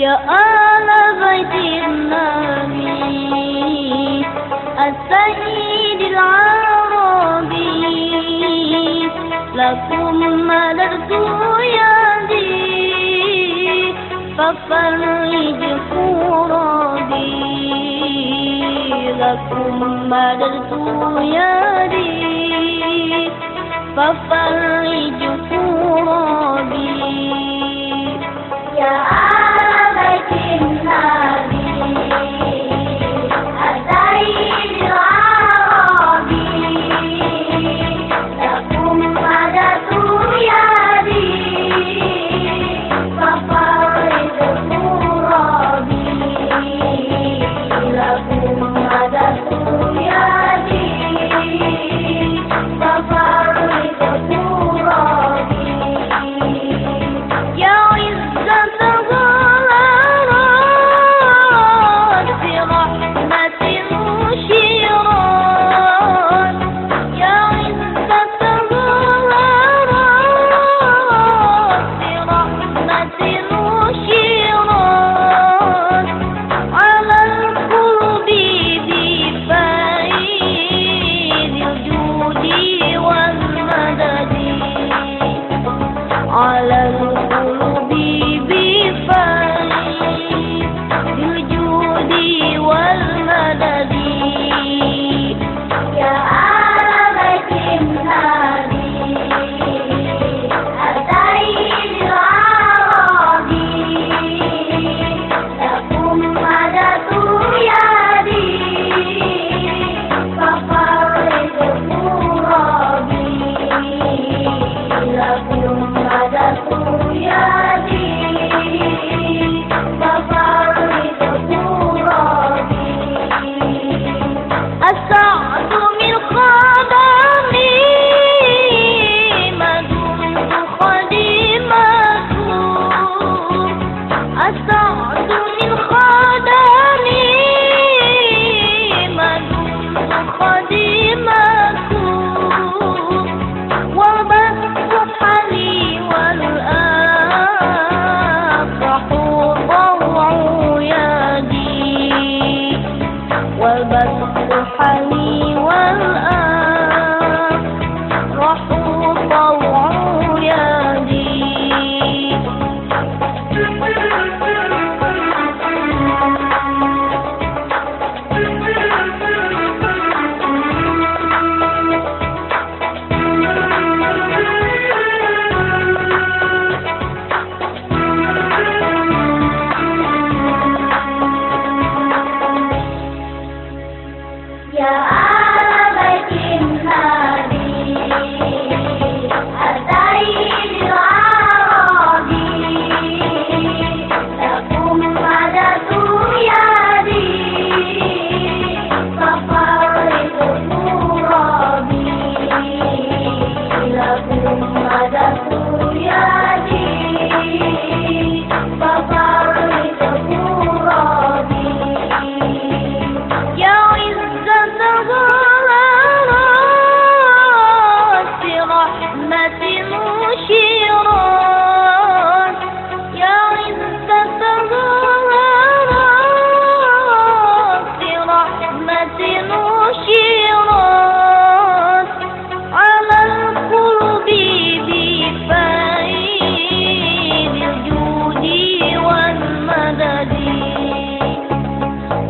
يا آل بيت النبي السيد العربي. لكم ملكت يدي ففرج كربي لكم ملكت يدي ففرج all casa. وبالطحن والآن. رحوا طوعوا يدي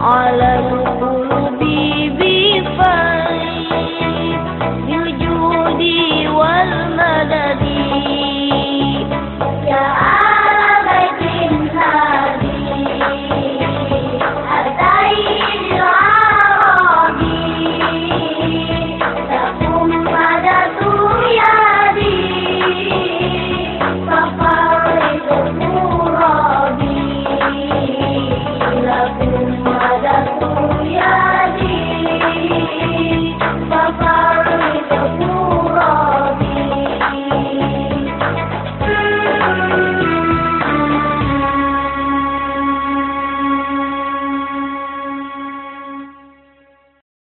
all of